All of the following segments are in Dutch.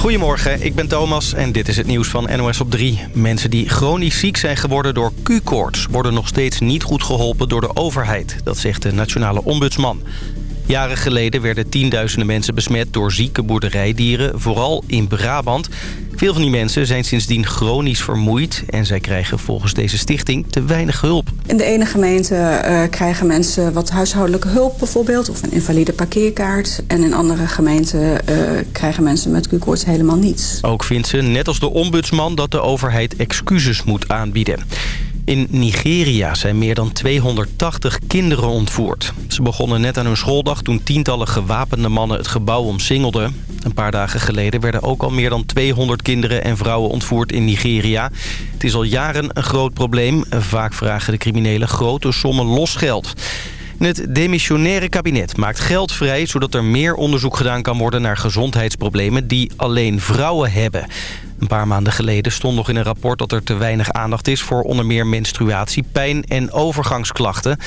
Goedemorgen, ik ben Thomas en dit is het nieuws van NOS op 3. Mensen die chronisch ziek zijn geworden door Q-koorts... worden nog steeds niet goed geholpen door de overheid. Dat zegt de nationale ombudsman. Jaren geleden werden tienduizenden mensen besmet door zieke boerderijdieren, vooral in Brabant. Veel van die mensen zijn sindsdien chronisch vermoeid en zij krijgen volgens deze stichting te weinig hulp. In de ene gemeente uh, krijgen mensen wat huishoudelijke hulp bijvoorbeeld of een invalide parkeerkaart. En in andere gemeenten uh, krijgen mensen met Q-koorts helemaal niets. Ook vindt ze, net als de ombudsman, dat de overheid excuses moet aanbieden. In Nigeria zijn meer dan 280 kinderen ontvoerd. Ze begonnen net aan hun schooldag toen tientallen gewapende mannen het gebouw omsingelden. Een paar dagen geleden werden ook al meer dan 200 kinderen en vrouwen ontvoerd in Nigeria. Het is al jaren een groot probleem. Vaak vragen de criminelen grote sommen losgeld. Het demissionaire kabinet maakt geld vrij... zodat er meer onderzoek gedaan kan worden naar gezondheidsproblemen... die alleen vrouwen hebben. Een paar maanden geleden stond nog in een rapport dat er te weinig aandacht is... voor onder meer menstruatie, pijn en overgangsklachten.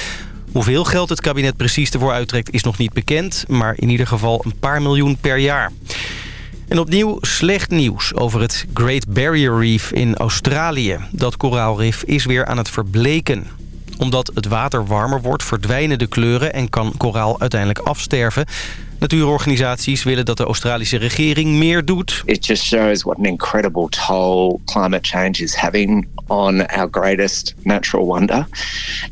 Hoeveel geld het kabinet precies ervoor uittrekt is nog niet bekend... maar in ieder geval een paar miljoen per jaar. En opnieuw slecht nieuws over het Great Barrier Reef in Australië. Dat koraalrif is weer aan het verbleken omdat het water warmer wordt, verdwijnen de kleuren en kan koraal uiteindelijk afsterven. Natuurorganisaties willen dat de Australische regering meer doet. It just shows what an incredible toll climate change is having on our greatest natural wonder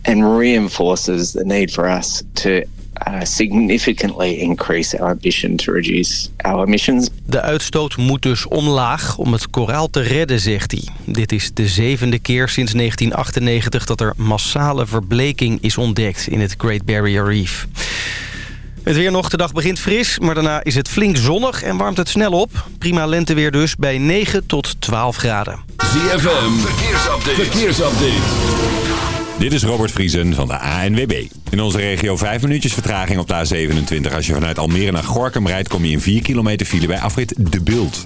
and reinforces the need for us to uh, significantly increase our ambition to reduce our emissions. De uitstoot moet dus omlaag om het koraal te redden, zegt hij. Dit is de zevende keer sinds 1998 dat er massale verbleking is ontdekt in het Great Barrier Reef. Het weer nog, de dag begint fris, maar daarna is het flink zonnig en warmt het snel op. Prima lenteweer dus bij 9 tot 12 graden. ZFM, verkeersupdate. verkeersupdate. Dit is Robert Vriesen van de ANWB. In onze regio 5 minuutjes vertraging op de A27. Als je vanuit Almere naar Gorkum rijdt, kom je in 4 kilometer file bij afrit De Bult.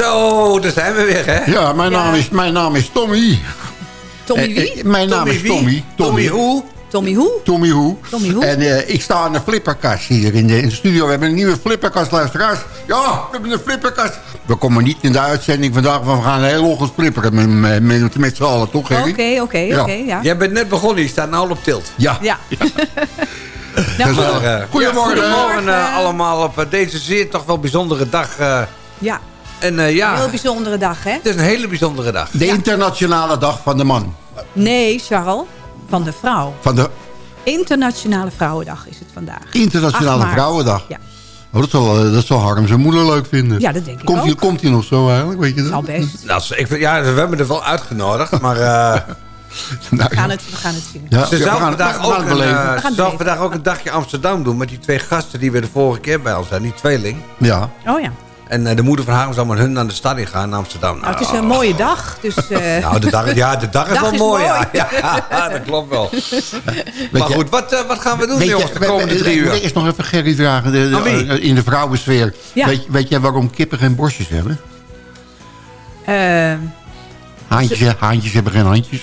Zo, daar zijn we weer, hè? Ja, mijn, Naam, is, mijn naam is Tommy. Tommy eh, wie? Eh, mijn naam Tommy is Tommy. Tommy. Tommy hoe? Tommy hoe? Tommy hoe. Tommy hoe? En uh, ik sta aan de flipperkast hier in de, in de, studio. We hebben een nieuwe flipperkast, luisteraars. Ja, we hebben een flipperkast. We komen niet in de uitzending vandaag, want we gaan heel ochtend flipperen met, met, met z'n allen, toch, Oké, oké, oké, ja. Jij bent net begonnen, je staat nou al op tilt. Ja. Ja. nou, goedemorgen. Goedemorgen uh, allemaal op deze zeer toch wel bijzondere dag. ja. En, uh, ja, een heel bijzondere dag, hè? Het is een hele bijzondere dag. De internationale dag van de man. Nee, Charles. Van de vrouw. Van de... Internationale Vrouwendag is het vandaag. Internationale Vrouwendag. Ja. Oh, dat, zal, dat zal Harm zijn moeder leuk vinden. Ja, dat denk ik komt ook. Hij, komt hij nog zo eigenlijk? Weet je dat? Al best. Nou, ik, ja, we hebben er wel uitgenodigd, maar... Uh, nou, we, gaan het, we gaan het zien. Ja, ze zou vandaag, ook een, uh, vandaag ook een dagje Amsterdam doen... met die twee gasten die we de vorige keer bij ons hadden. Die tweeling. Ja. Oh ja. En uh, de moeder van haar zou met hun naar de stad in gaan, naar Amsterdam. Nou, het is een mooie dag. Dus, uh... nou, de dag, ja, de dag is dag wel is mooi. mooi. Ja. ja, dat klopt wel. maar goed, wat, uh, wat gaan we doen weet jongens, je, de komende drie uur? Ik eerst nog even Gerry vragen. De, de, in de vrouwensfeer. Ja. Weet, weet jij waarom kippen geen borstjes hebben? Uh, haantjes, haantjes hebben geen handjes.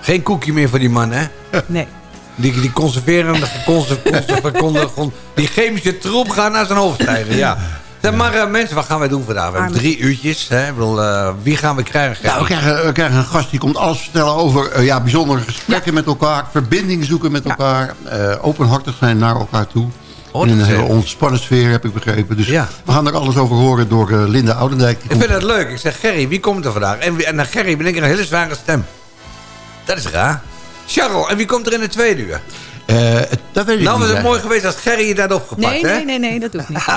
Geen koekje meer voor die man, hè? Nee. Die, die conserverende, die chemische troep gaat naar zijn hoofd stijgen, ja. Maar uh, mensen, wat gaan wij doen vandaag? We hebben drie uurtjes. Hè? Ik bedoel, uh, wie gaan we krijgen? Nou, we, krijgen we krijgen een gast die komt alles vertellen over uh, ja, bijzondere gesprekken ja. met elkaar. Verbinding zoeken met elkaar. Openhartig zijn naar elkaar toe. Oh, in een hele ontspannen sfeer, heb ik begrepen. Dus ja. we gaan er alles over horen door Linda Oudendijk. Ik vind het leuk. Ik zeg, Gerry, wie komt er vandaag? En, en naar Gerry ben ik een hele zware stem. Dat is raar. Charles, en wie komt er in de tweede uur? Eh, dat weet ik Nou, niet. was het mooi geweest als Gerry je dat opgepakt, Nee, hè? nee, nee, nee, dat doe ik niet.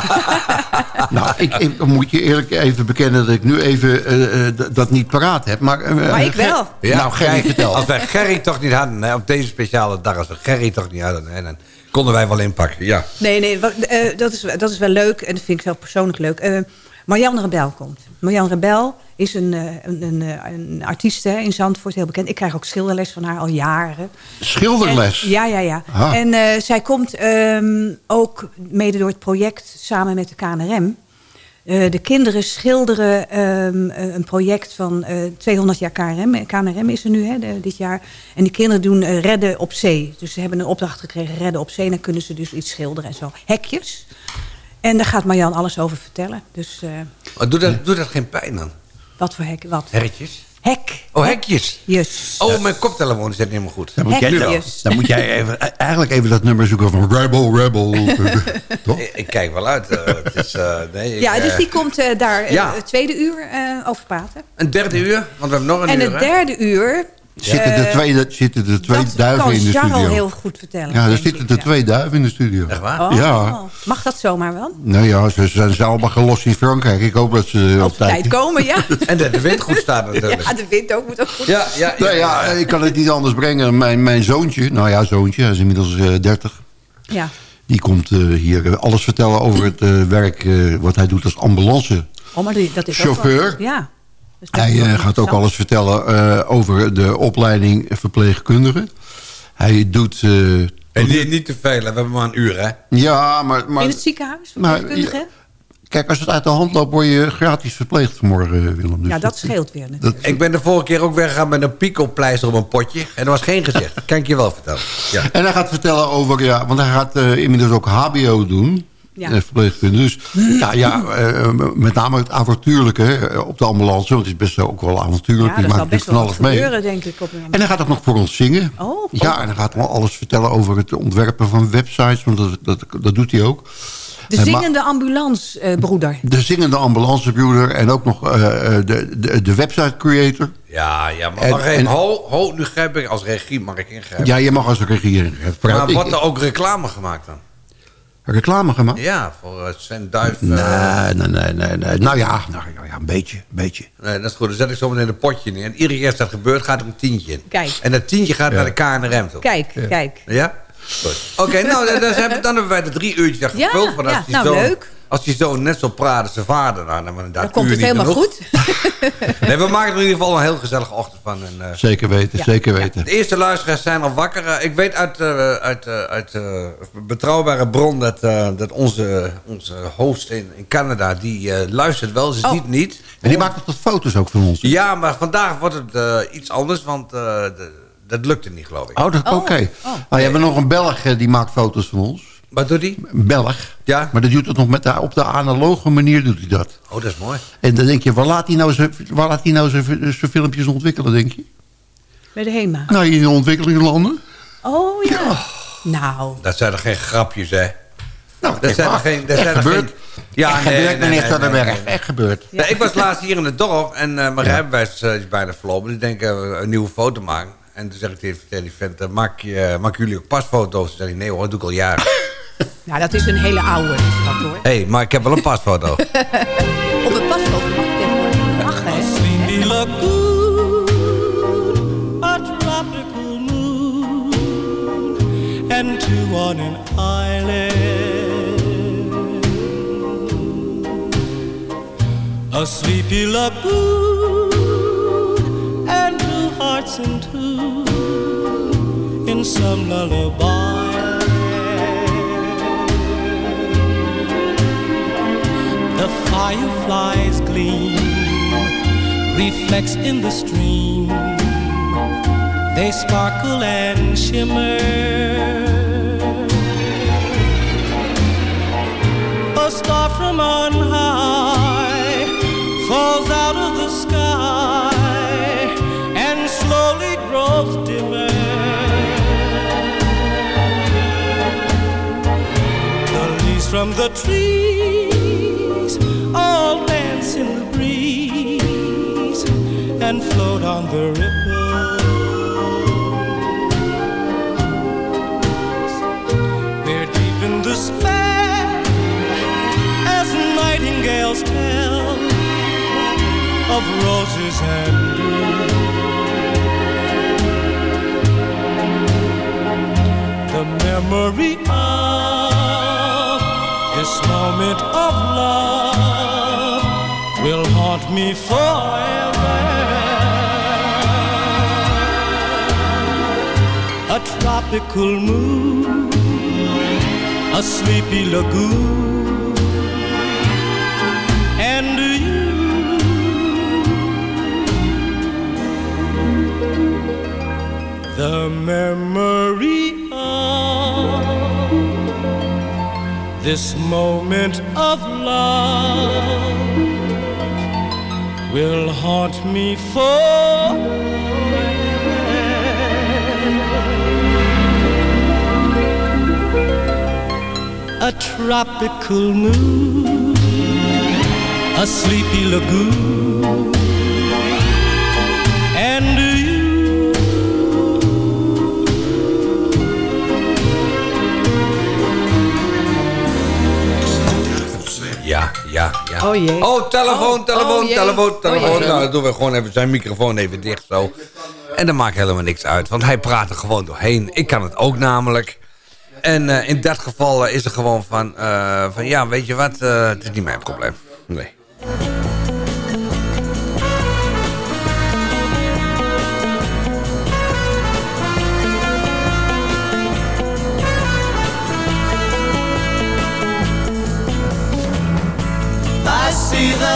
Nou, ik, ik moet je eerlijk even bekennen dat ik nu even eh, eh, dat niet paraat heb. Maar, Maar ik Ger- wel. nou, Gerry, vertel. Als wij Gerry toch niet hadden, hè, op deze speciale dag, als we Gerry toch niet hadden, hè, dan konden wij wel inpakken. Ja. Nee, nee, wat- dat, is, dat is wel leuk. En dat vind ik zelf persoonlijk leuk. Eh Marianne Rebel komt. Marianne Rebel is een, eh, een, een, eh, een artiest hè, in Zandvoort, heel bekend. Ik krijg ook schilderles van haar al jaren. Schilderles. En- ja, ja, ja. En eh, zij komt ehm, ook mede door het project samen met de KNRM. Eh, de kinderen schilderen ehm, eh, een project van eh 200 jaar KNRM. KNRM is er nu hè, de- dit jaar. En die kinderen doen redden op zee. Dus ze hebben een opdracht gekregen, redden op zee. En dan kunnen ze dus iets schilderen en zo. Hekjes. En daar gaat Marjan alles over vertellen. Dus eh, Maar doet dat, doet dat geen pijn dan? Wat voor hek? Wat? Herretjes? Hek. Oh, hekjes. Yes. Oh, mijn koptelefoon is net niet helemaal goed. Dan moet, jij, Hekjes. dan moet jij even, eigenlijk even dat nummer zoeken van Rebel, Rebel. Toch? Ik, kijk wel uit. eh, het is, eh, nee, ik, Ja, eh, dus die komt eh, daar eh, ja. het tweede uur eh, over praten. Een derde uur, want we hebben nog een En uur, het hè? derde uur... Zitten er eh, twee, zitten er twee dat duiven kan in de Charles studio? heel goed vertellen. Ja, er zitten ik, er ja. twee duiven in de studio. Echt waar? Oh, Ja. Mag dat zomaar wel? Nou ja, ze zijn ze allemaal gelost in Frankrijk. Ik hoop dat ze Op tijd komen, ja. En dat de wind goed staat natuurlijk. Ja, de wind ook moet ook goed. Ja, ja, ja. Nou ja, ik kan het niet anders brengen. Mijn, mijn zoontje, nou ja, zoontje, hij is inmiddels eh 30. Ja. Die komt eh, hier alles vertellen over het eh, werk eh, wat hij doet als ambulance. Oh, maar die- dat is ook Chauffeur? wel- ja. Dus Hij eh, gaat ook alles vertellen eh, over de opleiding verpleegkundige. Hij doet... eh, En niet, niet te veel, we hebben maar een uur, hè? ja, maar, maar In het ziekenhuis, Maar, verpleegkundige? kijk, als het uit de hand loopt, word je gratis verpleegd vanmorgen, Willem. Dus Ja, dat scheelt weer dat. Ik ben de vorige keer ook weggegaan met een pico-pleister op een potje. En er was geen gezicht. Kan ik je wel vertellen. Ja. En hij gaat vertellen over, ja, want hij gaat eh, inmiddels ook HBO doen. Ja. Ja. Verpleegkunde. Dus ja, ja eh, met name het avontuurlijke eh, op de ambulance. Want het is best ook wel avontuurlijk. Ja, dat maakt zal best van wel alles wat mee. gebeuren, denk ik. Op een... En hij gaat ook nog voor ons zingen. Oh, Ja, en hij gaat wel alles vertellen over het ontwerpen van websites. Want dat, dat, dat doet hij ook. De Eh, zingende ambulancebroeder. De zingende ambulancebroeder. En ook nog eh, eh, de, de, de website creator. Ja, ja, maar En- en- ho, ho, nu grijp ik als regie, mag ik ingrijpen. Ja, je mag als regie ingrijpen. maar wordt er ook reclame gemaakt dan? Reclame gemaakt? Ja, voor eh, Sven Duif. eh, Nee, nee, nee, nee, nee. Nou ja, nou, ja, ja, een beetje, een beetje. Nee, dat is goed. Dan zet ik zo meteen een potje neer. En iedere keer als dat gebeurt, gaat er een tientje in. Kijk. En dat tientje gaat naar de KNRM toe. Kijk, kijk. Ja? Goed. Oké, nou, dan, dan hebben, wij de drie uurtjes daar Ja, gevuld. Ja, die nou, leuk. Als die zo net zo praat als zijn vader, nou, dan komt het helemaal genoeg. goed. Nee, we maken er in ieder geval een heel gezellige ochtend van. En, eh, Zeker weten, Ja. zeker weten. de eerste luisteraars zijn al wakker. Eh, ik weet uit, eh, uit, eh, uit eh, betrouwbare bron dat, eh, dat onze, onze host in, in Canada... die eh, luistert wel, ze Oh. ziet niet. En die maakt toch wat foto's ook van ons? Ja, maar vandaag wordt het eh, iets anders, want eh, de- dat lukte niet, geloof ik. Oh, dat Oh, oké. oh. Nou, je hebt nog een Belg die maakt foto's van ons. Wat doet hij? Belg. Ja. Maar dat doet het nog met de, op de analoge manier doet hij dat. Oh, dat is mooi. En dan denk je, waar laat hij nou zijn, waar laat hij nou zijn, zijn filmpjes ontwikkelen, denk je? Bij de HEMA. Nou, in de ontwikkelingslanden. Oh ja. Nou, Dat zijn er geen grapjes, hè? Nou, Dat zijn er geen... Dat echt zijn er gebeurd. geen- Ja, echt nee, gebeurd, nee, meneer nee, Staddenberg. nee, nee. Echt gebeurd. Nee, ik was laatst hier in het dorp en eh, mijn rijbewijs eh, is bijna verlopen. Dus ik denk, eh, een nieuwe foto maken. En toen zeg ik tegen die vent, maak, je, maak jullie ook pasfoto's? Toen zei hij, nee hoor, dat doe ik al jaren. Nou, dat is een hele oude dat, hoor. Hé, hey, maar ik heb wel een pasfoto. Op het pasfoto mag je tegenwoordig lachen, hè? Sleepy lagoon, a tropical moon, and two on an island. A sleepy lagoon, and two hearts in tune in some lullaby. Fireflies gleam, reflects in the stream. They sparkle and shimmer. A star from on high falls out of the sky and slowly grows dimmer. The leaves from the trees all dance in the breeze and float on the ripples. We're deep in the spell as nightingales tell of roses and dew. The memory of this moment of love will haunt me forever. A tropical moon, a sleepy lagoon, and you. The memory of this moment of love will haunt me forever. A tropical moon, a sleepy lagoon, ja. Oh jee. Oh, telefoon, Oh, telefoon, oh telefoon, telefoon. Oh jee. nou, dan doen we gewoon even zijn microfoon even dicht zo. En dat maakt helemaal niks uit, want hij praat er gewoon doorheen. Ik kan het ook namelijk. En eh, in dat geval eh, is er gewoon van, eh, van ja, weet je wat, het is niet mijn probleem. Nee.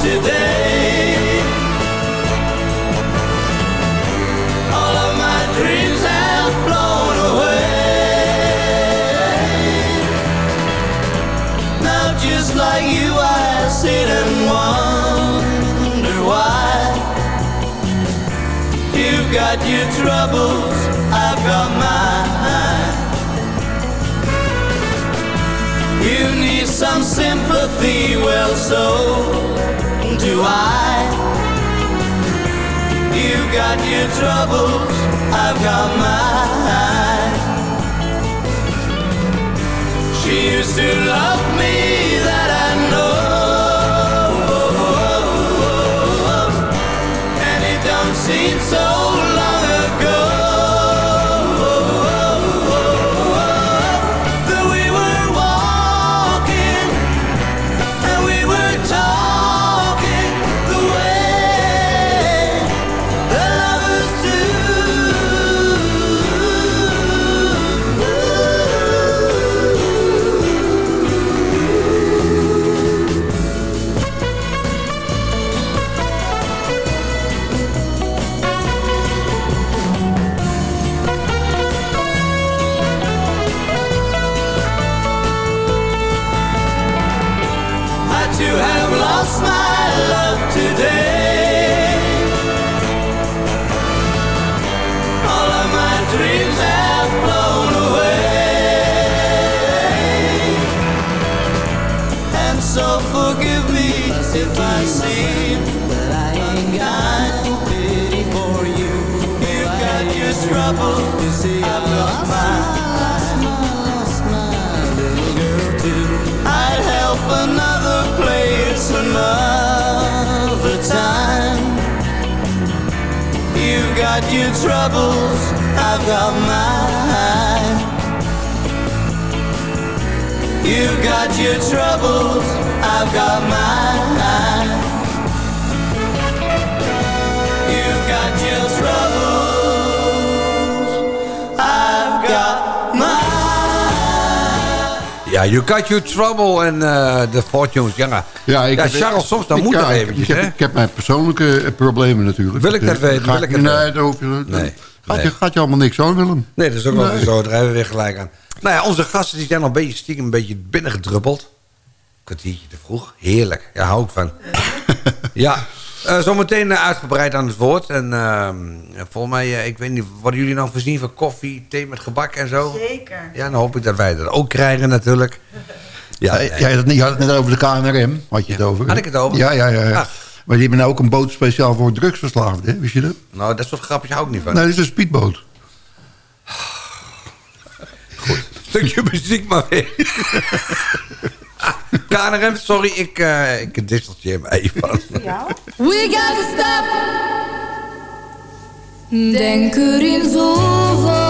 today. All of my dreams have flown away. Now just like you, I sit and wonder why. You've got your troubles, I've got mine. You need some sympathy, well, so do I. You've got your troubles, I've got mine. She used to love me, that You Got Your Trouble en eh The Fortunes. Ja, Ja, ik ja heb- Charles, soms dan ik- moet ja, dat ik- eventjes, ik, heb, hè? ik heb mijn persoonlijke eh, problemen natuurlijk. Wil ik dat Eh, weten, ga wil ik het Nee, weten. daar hoef je... Nee, Gaat, nee. Je, gaat je allemaal niks aan, Willem. Nee, dat is ook wel Nee. zo. Daar hebben we weer gelijk aan. Nou ja, onze gasten die zijn al een beetje stiekem een beetje binnengedruppeld. Kwartiertje te vroeg. Heerlijk. Ja, hou ik van. ja. Eh, zometeen eh, uitgebreid aan het woord. En ehm, volgens mij, eh, ik weet niet, worden jullie nou voorzien van koffie, thee met gebak en zo? Zeker. Ja, dan hoop ik dat wij dat ook krijgen natuurlijk. Ja, Ja, jij had het je had het net over de KNRM, had je het over. Had ik het over? Ja, ja, ja. ja. Ah. Maar die hebben nou ook een boot speciaal voor drugsverslaafden, wist je dat? Nou, dat soort grapjes hou ik niet van. Nee, dat is een speedboot. Stukje muziek maar weer. KNRM, sorry, ik, eh ik disseltje hem even. We gotta stop. Denk erin zo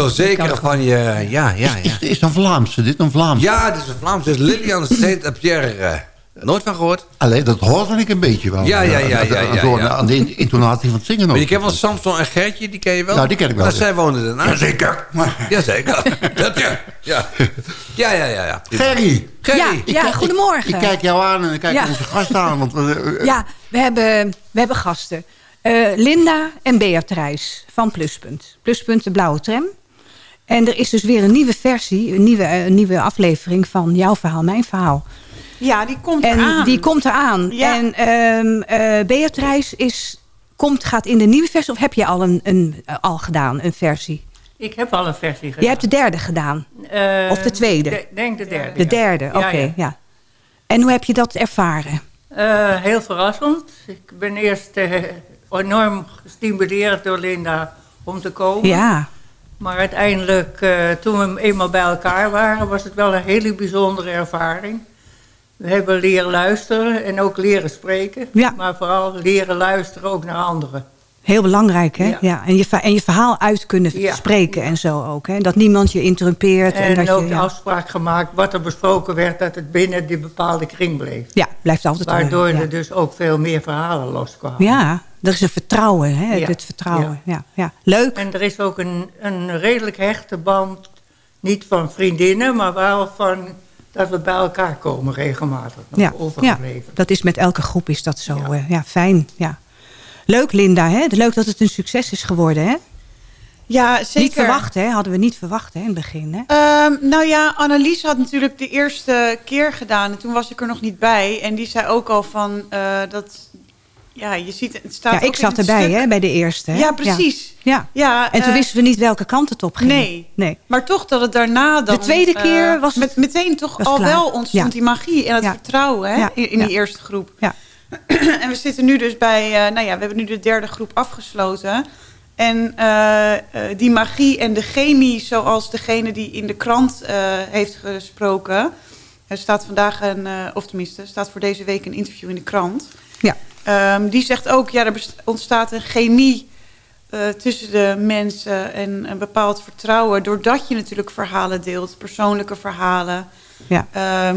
zo zeker van je... Ja, ja, ja. Is, is een Vlaamse, dit een Vlaamse? Ja, het is een Vlaams. Het is Lilian Saint-Pierre. eh, Nooit van gehoord. Alleen, dat hoorde ik een beetje wel. Ja, ja, ja, Aan- ja, ja, ja. Aan de in- intonatie van het zingen ook. Maar je kent wel Samson en Gertje, die ken je wel? Ja, die ken ik wel, ja. zij woonden daarna. Jazeker. Jazeker. Dat ja. Ja, ja, ja. ja, ja. Gerry, Gerry. Ja, ik ja kijk- goedemorgen. ik kijk jou aan en ik kijk Ja. onze gast aan. Want, eh, eh, Ja, we hebben, we hebben gasten. Eh, Linda en Beatrice van Pluspunt. Pluspunt de blauwe tram. En er is dus weer een nieuwe versie, een nieuwe, eh, een nieuwe aflevering van Jouw Verhaal, Mijn Verhaal. Ja, die komt En eraan. die komt eraan. Ja. En ehm eh, Beatrice is, komt, gaat in de nieuwe versie, of heb je al, een, een, eh, al gedaan, een versie? Ik heb al een versie gedaan. Je hebt de derde gedaan. Eh, of de tweede? Ik denk de derde. De ja. derde, oké. ja. ja. En hoe heb je dat ervaren? Eh, heel verrassend. Ik ben eerst enorm gestimuleerd door Linda om te komen. Ja, Maar uiteindelijk, eh, toen we eenmaal bij elkaar waren, was het wel een hele bijzondere ervaring. We hebben leren luisteren en ook leren spreken. Ja. Maar vooral leren luisteren ook naar anderen. Heel belangrijk hè? Ja. Ja. en, je, en je verhaal uit kunnen Ja. spreken en zo ook. Hè? Dat niemand je interrumpeert. En, En, dat ook je, ja. afspraak gemaakt, wat er besproken werd, dat het binnen die bepaalde kring bleef. ja, blijft altijd Waardoor ja. er dus ook veel meer verhalen loskwamen. Ja, er is een vertrouwen. Hè? Ja. Het vertrouwen. Ja. Ja, Leuk. En er is ook een, een redelijk hechte band, niet van vriendinnen, maar wel van dat we bij elkaar komen regelmatig. Ja, ja, dat is met elke groep is dat zo. Ja fijn. Ja. Leuk Linda, hè? leuk dat het een succes is geworden. Hè? Ja, zeker. Niet verwacht, hè? hadden we niet verwacht hè, in het begin. Hè? Ehm, nou ja, Annelies had natuurlijk de eerste keer gedaan. En toen was ik er nog niet bij. En die zei ook al van eh, dat... ja, je ziet, het staat Ja, ik zat erbij stuk. hè, bij de eerste. Hè? Ja, precies. Ja. Ja, En toen eh, wisten we niet welke kant het op ging. Nee. nee. Maar toch dat het daarna dan... De tweede eh, keer was het- met, meteen toch al klaar. wel ontstond Ja. die magie en het Ja. vertrouwen hè, in, in die eerste groep. Ja. en we zitten nu dus bij... eh, nou ja, we hebben nu de derde groep afgesloten. En eh, eh, die magie en de chemie zoals degene die in de krant heeft gesproken... Er staat vandaag een... eh, of tenminste, er staat voor deze week een interview in de krant... Ja. Ehm, die zegt ook, ja, er ontstaat een chemie tussen de mensen en een bepaald vertrouwen. Doordat je natuurlijk verhalen deelt, persoonlijke verhalen. Ja. Ehm,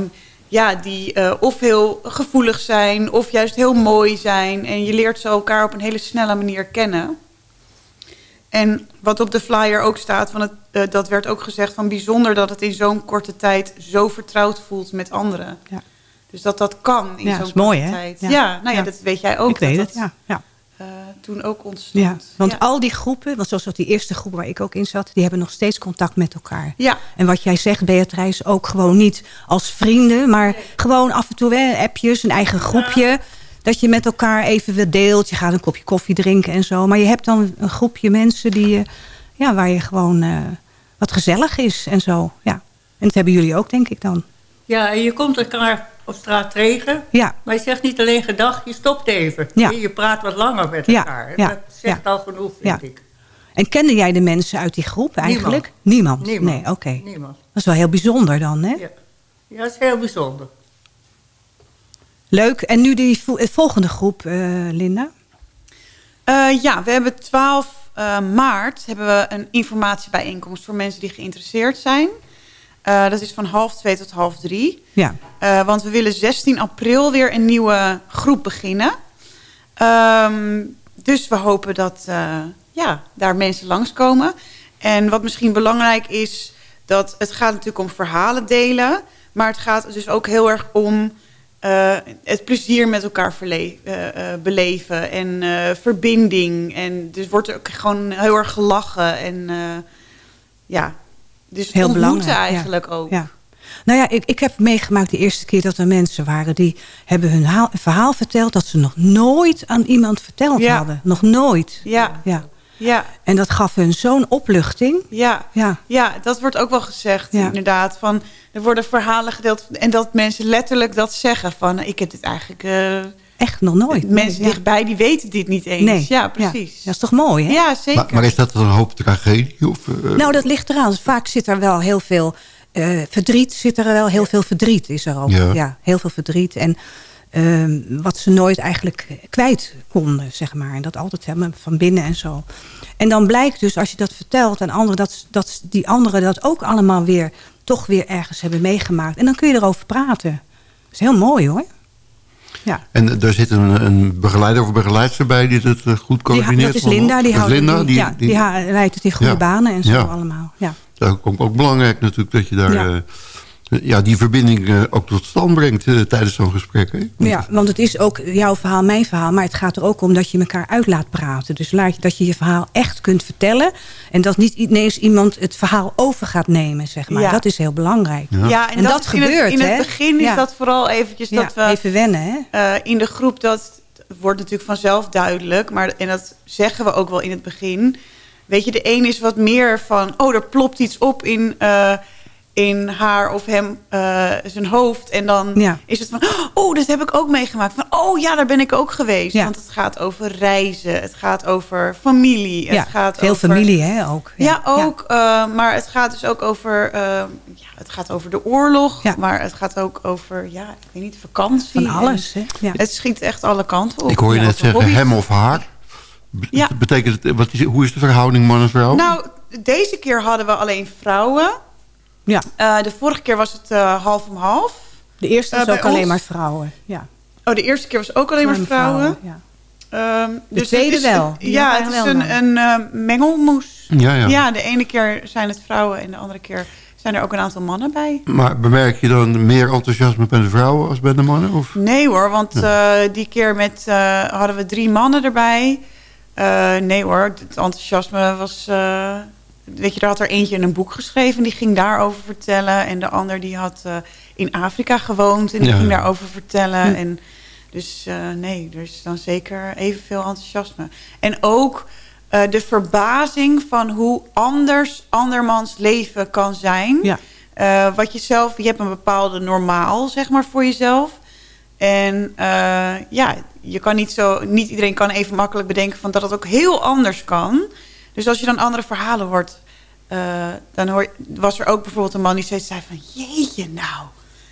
ja, die eh, of heel gevoelig zijn of juist heel mooi zijn. En je leert ze elkaar op een hele snelle manier kennen. En wat op de flyer ook staat, van het, eh, dat werd ook gezegd van bijzonder dat het in zo'n korte tijd zo vertrouwd voelt met anderen. Ja. Dus dat dat kan in Ja, zo'n mooi, korte tijd. Ja. Ja. nou ja, Ja. dat weet jij ook. ik weet dat het, ja. Eh, toen ook ontstond. Ja, want Ja. al die groepen, want zoals die eerste groep waar ik ook in zat... die hebben nog steeds contact met elkaar. Ja. En wat jij zegt, Beatrice, ook gewoon niet als vrienden... maar gewoon af en toe hè, appjes, een eigen groepje... dat je met elkaar even wat deelt. Je gaat een kopje koffie drinken en zo. Maar je hebt dan een groepje mensen die, je- ja, waar je gewoon eh, wat gezellig is en zo. Ja. En dat hebben jullie ook, denk ik dan. Ja, en je komt elkaar op straat tegen. Ja. Maar je zegt niet alleen gedag, je stopt even. Ja. Je praat wat langer met elkaar. ja, Dat zegt ja. al genoeg, vind Ja. ik. En kende jij de mensen uit die groep eigenlijk? Niemand? Niemand. Nee, oké. Niemand. Dat is wel heel bijzonder dan, hè? Ja. ja, dat is heel bijzonder. Leuk. En nu die eh, volgende groep, eh, Linda? Eh, ja, we hebben 12 eh, maart hebben we een informatiebijeenkomst voor mensen die geïnteresseerd zijn. Eh, dat is van half twee tot half drie. Ja. Eh, want we willen 16 april weer een nieuwe groep beginnen. Ehm, dus we hopen dat eh, ja, daar mensen langskomen. En wat misschien belangrijk is, dat het gaat natuurlijk om verhalen delen. Maar het gaat dus ook heel erg om het plezier met elkaar beleven. En verbinding. En dus wordt er ook gewoon heel erg gelachen. En ja, dus Heel belangrijk. ja. eigenlijk ook. Ja. Nou ja, ik, ik heb meegemaakt de eerste keer dat er mensen waren... die hebben hun haal- verhaal verteld dat ze nog nooit aan iemand verteld Ja. hadden. Nog nooit. Ja. Ja. Ja. En dat gaf hun zo'n opluchting. Ja. Ja. ja, dat wordt ook wel gezegd Ja. inderdaad. Van, er worden verhalen gedeeld en dat mensen letterlijk dat zeggen. Van, ik heb dit eigenlijk... eh, Echt nog nooit. mensen Ja. dichtbij die weten dit niet eens. Nee. Ja, precies. Dat is toch mooi, hè? Ja, zeker. Maar, maar is dat dan een hoop tragedie? Of, eh, Nou, dat ligt eraan. Vaak zit er wel heel veel eh, verdriet. Zit er wel heel veel verdriet is er ook. Ja. Ja, heel veel verdriet. En ehm, wat ze nooit eigenlijk kwijt konden, zeg maar. En dat altijd hebben van binnen en zo. En dan blijkt dus, als je dat vertelt aan anderen... dat, dat die anderen dat ook allemaal weer... toch weer ergens hebben meegemaakt. En dan kun je erover praten. Dat is heel mooi, hoor. Ja. En eh, daar zit een, een begeleider of begeleidster bij die het eh, goed Die, coördineert? dat is Linda. Die, houdt, Linda, die, die, ja, die- die leidt het in goede Ja. banen en zo Ja. allemaal. Ja. Dat is ook, ook belangrijk natuurlijk dat je daar Ja. die verbinding eh, ook tot stand brengt eh, tijdens zo'n gesprek. Hè? Ja, want het is ook jouw verhaal, mijn verhaal. Maar het gaat er ook om dat je elkaar uit laat praten. Dus laat je, dat je je verhaal echt kunt vertellen. En dat niet ineens iemand het verhaal over gaat nemen, zeg maar. Ja. Dat is heel belangrijk. Ja, en, dat, is in gebeurt, het, in het begin is Ja. dat vooral eventjes Ja, dat we... even wennen, hè? eh, in de groep, dat wordt natuurlijk vanzelf duidelijk. Maar, en dat zeggen we ook wel in het begin. Weet je, de een is wat meer van... oh, er plopt iets op in, eh, in haar of hem eh, zijn hoofd. En dan Ja. is het van... oh, dat heb ik ook meegemaakt. Van, oh ja, daar ben ik ook geweest. Ja. Want het gaat over reizen. Het gaat over familie. Ja, het gaat veel over, familie, hè, ook. Ja, ook. eh, maar het gaat dus ook over, eh, ja, het gaat over de oorlog. Ja. Maar het gaat ook over, ja, ik weet niet, vakantie. Van alles, En hè? Ja. Het schiet echt alle kanten op. Ik hoor je Ja, net zeggen hobby's. hem of haar. Be- Ja. Betekent het, wat is, hoe is de verhouding man-vrouw? Nou, deze keer hadden we alleen vrouwen. Ja. Eh, de vorige keer was het eh, half om half. De eerste Eh, is bij ook alleen ons- maar vrouwen. Ja. Oh, de eerste keer was ook alleen maar vrouwen. ja. Ehm, De tweede het is, wel. Die ja, het is een, een eh, mengelmoes. Ja, ja. ja, de ene keer zijn het vrouwen en de andere keer zijn er ook een aantal mannen bij. Maar bemerk je dan meer enthousiasme bij de vrouwen als bij de mannen? Of? Nee hoor, want eh, die keer met, eh, hadden we drie mannen erbij. Eh, nee hoor, het enthousiasme was... weet je, er had er eentje in een boek geschreven... die ging daarover vertellen. En de ander die had eh, in Afrika gewoond... en die Ja, ging daarover vertellen. Hm. En Dus eh, nee, er is dan zeker evenveel enthousiasme. En ook eh, de verbazing van hoe anders andermans leven kan zijn. Ja. Wat je zelf, je hebt een bepaalde normaal, zeg maar, voor jezelf. En ja, je kan niet zo, niet iedereen kan even makkelijk bedenken van dat het ook heel anders kan. Dus als je dan andere verhalen hoort, eh, dan hoor, was er ook bijvoorbeeld een man die steeds zei van, jeetje nou,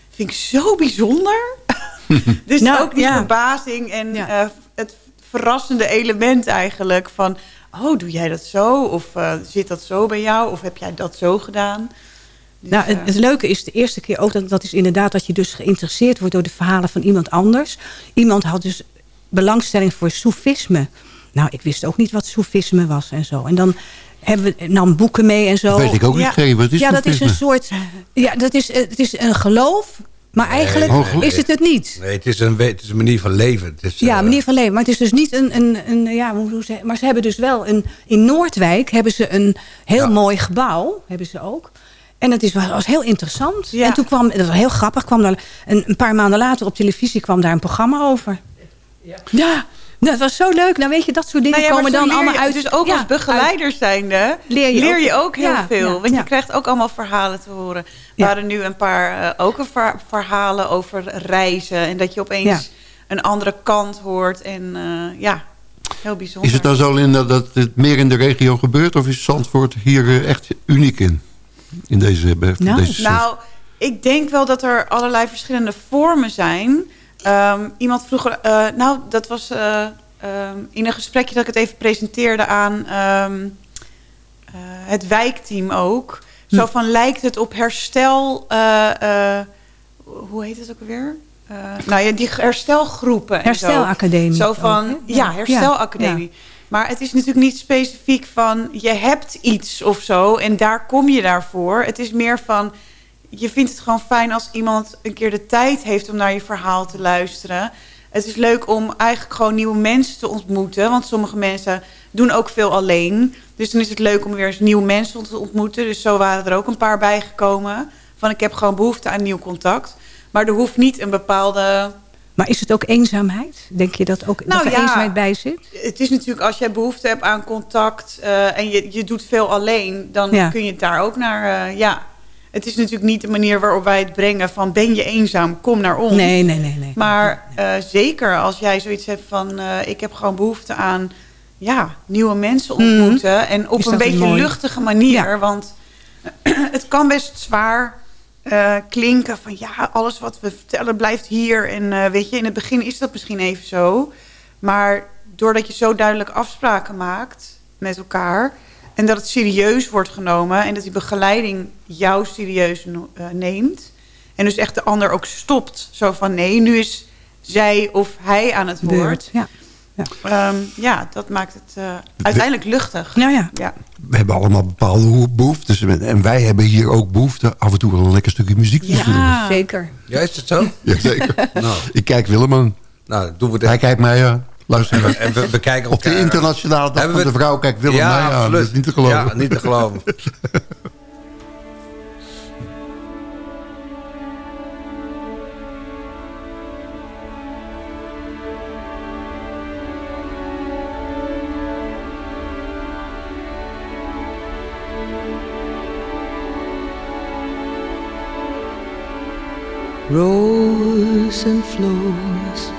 vind ik zo bijzonder. dus Nou, ook die ja. verbazing en eh, het verrassende element eigenlijk van, oh, doe jij dat zo? Of eh, zit dat zo bij jou? Of heb jij dat zo gedaan? Dus, Nou, het, het leuke is de eerste keer ook, dat, dat is inderdaad dat je dus geïnteresseerd wordt door de verhalen van iemand anders. Iemand had dus belangstelling voor soefisme. Nou, ik wist ook niet wat soefisme was en zo. En dan hebben we nam boeken mee en zo. Dat weet ik ook niet, Ja, Gerrie. Wat is ja, dat is een soort. Ja, dat is, eh, het is een geloof, maar eigenlijk Nee, is het het niet. Nee, het is een, het is een manier van leven. Het is, Ja, eh, manier van leven. Maar het is dus niet een... een, een ja, hoe, hoe ze, maar ze hebben dus wel een... In Noordwijk hebben ze een heel mooi gebouw. Hebben ze ook. En het is, was, was heel interessant. En toen kwam... Dat was heel grappig. Kwam daar, een, een paar maanden later op televisie kwam daar een programma over. Ja. Nou, het was zo leuk. Nou weet je, dat soort dingen Nou ja, komen dan allemaal je- uit. Dus ook ja, als begeleider zijnde Leer je leer je ook- ook heel ja, veel. ja, want ja. je krijgt ook allemaal verhalen te horen. We Ja. hadden nu een paar eh, ook een ver- verhalen over reizen. En dat je opeens Ja. een andere kant hoort. En eh, ja, heel bijzonder. Is het dan zo, Linda, dat het meer in de regio gebeurt? Of is Zandvoort hier eh, echt uniek in? In deze, Nou, deze soort- nou, ik denk wel dat er allerlei verschillende vormen zijn. Ehm, iemand vroeg, eh, nou, dat was eh, ehm, in een gesprekje dat ik het even presenteerde aan ehm, eh, het wijkteam ook. Zo Hm. van, lijkt het op herstel... hoe heet het ook alweer? Eh, nou ja, die herstelgroepen. en zo. Herstelacademie Zo ook, van, ja, Ja. herstelacademie. Ja. Maar het is natuurlijk niet specifiek van je hebt iets of zo en daar kom je daarvoor. Het is meer van je vindt het gewoon fijn als iemand een keer de tijd heeft om naar je verhaal te luisteren. Het is leuk om eigenlijk gewoon nieuwe mensen te ontmoeten. Want sommige mensen doen ook veel alleen. Dus dan is het leuk om weer eens nieuwe mensen te ontmoeten. Dus zo waren er ook een paar bijgekomen. Van ik heb gewoon behoefte aan nieuw contact. Maar er hoeft niet een bepaalde Maar is het ook eenzaamheid? Denk je dat, ook, Nou dat er ja. eenzaamheid bij zit? Het is natuurlijk als jij behoefte hebt aan contact eh, en je, je doet veel alleen, dan Ja. kun je het daar ook naar. eh, ja, het is natuurlijk niet de manier waarop wij het brengen van ben je eenzaam, kom naar ons. Nee, nee, nee. nee. Maar eh, zeker als jij zoiets hebt van eh, ik heb gewoon behoefte aan ja, nieuwe mensen ontmoeten en op een beetje mooi- luchtige manier, want het kan best zwaar eh, klinken van ja, alles wat we vertellen blijft hier. En weet je, in het begin is dat misschien even zo. Maar doordat je zo duidelijk afspraken maakt met elkaar... en dat het serieus wordt genomen... en dat die begeleiding jou serieus no- eh, neemt... en dus echt de ander ook stopt. Zo van nee, nu is zij of hij aan het woord. Beurt, ja. Ja, ja dat maakt het eh, uiteindelijk luchtig. Ja, ja. ja. We hebben allemaal bepaalde hoe- behoeftes. En wij hebben hier ook behoefte af en toe wel een lekker stukje muziek te luisteren. Ja, zeker. Ja, is het zo? Jazeker. Nou. Ik kijk Willem aan. Nou, doen we het Hij kijkt mij aan. Luister En we, en we, we kijken Op de internationale dag van we de vrouw kijkt Willem ja, mij aan. absoluut. Dat is niet te geloven. Ja, niet te geloven. rows and flows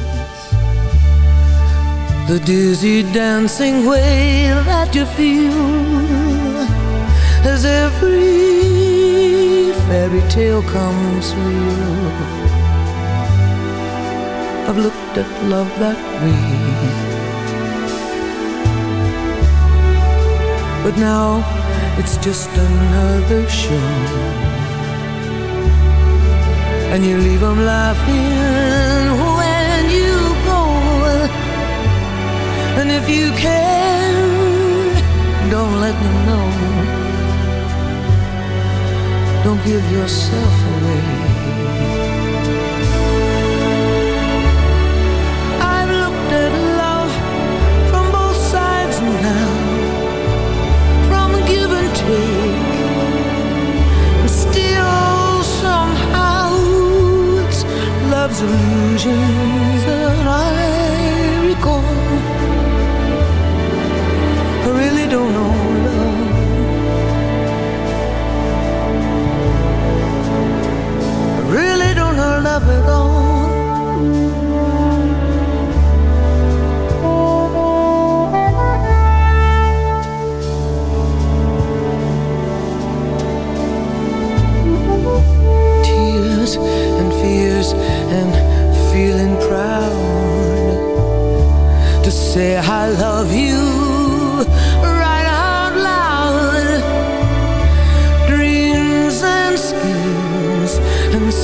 The dizzy dancing way that you feel as every fairy tale comes real. I've looked at love that way. But now it's just another show. And you leave them laughing And if you can, don't let them know. Don't give yourself away. I've looked at love from both sides now, from give and take. And still, somehow, it's love's illusions Tears and fears and feeling proud to say I love you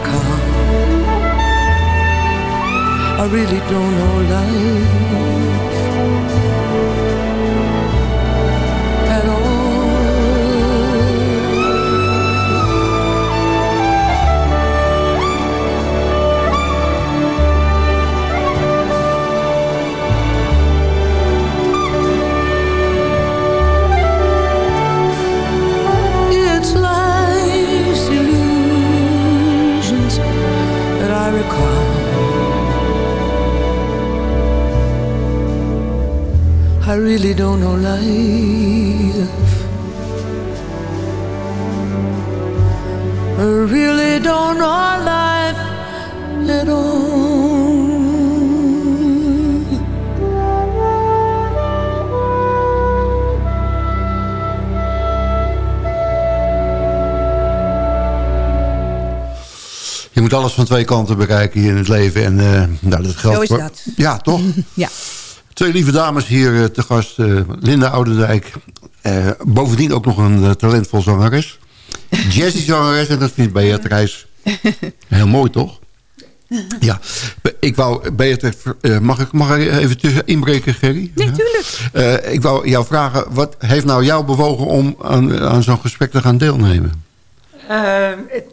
Recall. I really don't know life I really don't know life. I really don't know life at all. Je moet alles van twee kanten bekijken hier in het leven. En eh, nou, dat geldt Zo is voor- dat. Ja, toch? Ja. Twee lieve dames hier eh, te gast. eh, Linda Oudendijk. Eh, bovendien ook nog een talentvol zangeres. Jazzy zangeres. En dat vindt Beatrice heel mooi, toch? Ja. Ik wou, Beatrice, mag, ik, mag ik even tussen inbreken, Gerry? Nee, Ja? tuurlijk. Eh, ik wou jou vragen, wat heeft nou jou bewogen om aan, aan zo'n gesprek te gaan deelnemen? Ehm, het-